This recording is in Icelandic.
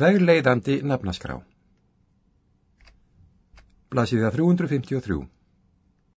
Vegleiðandi nafnaskrá Blasiða 353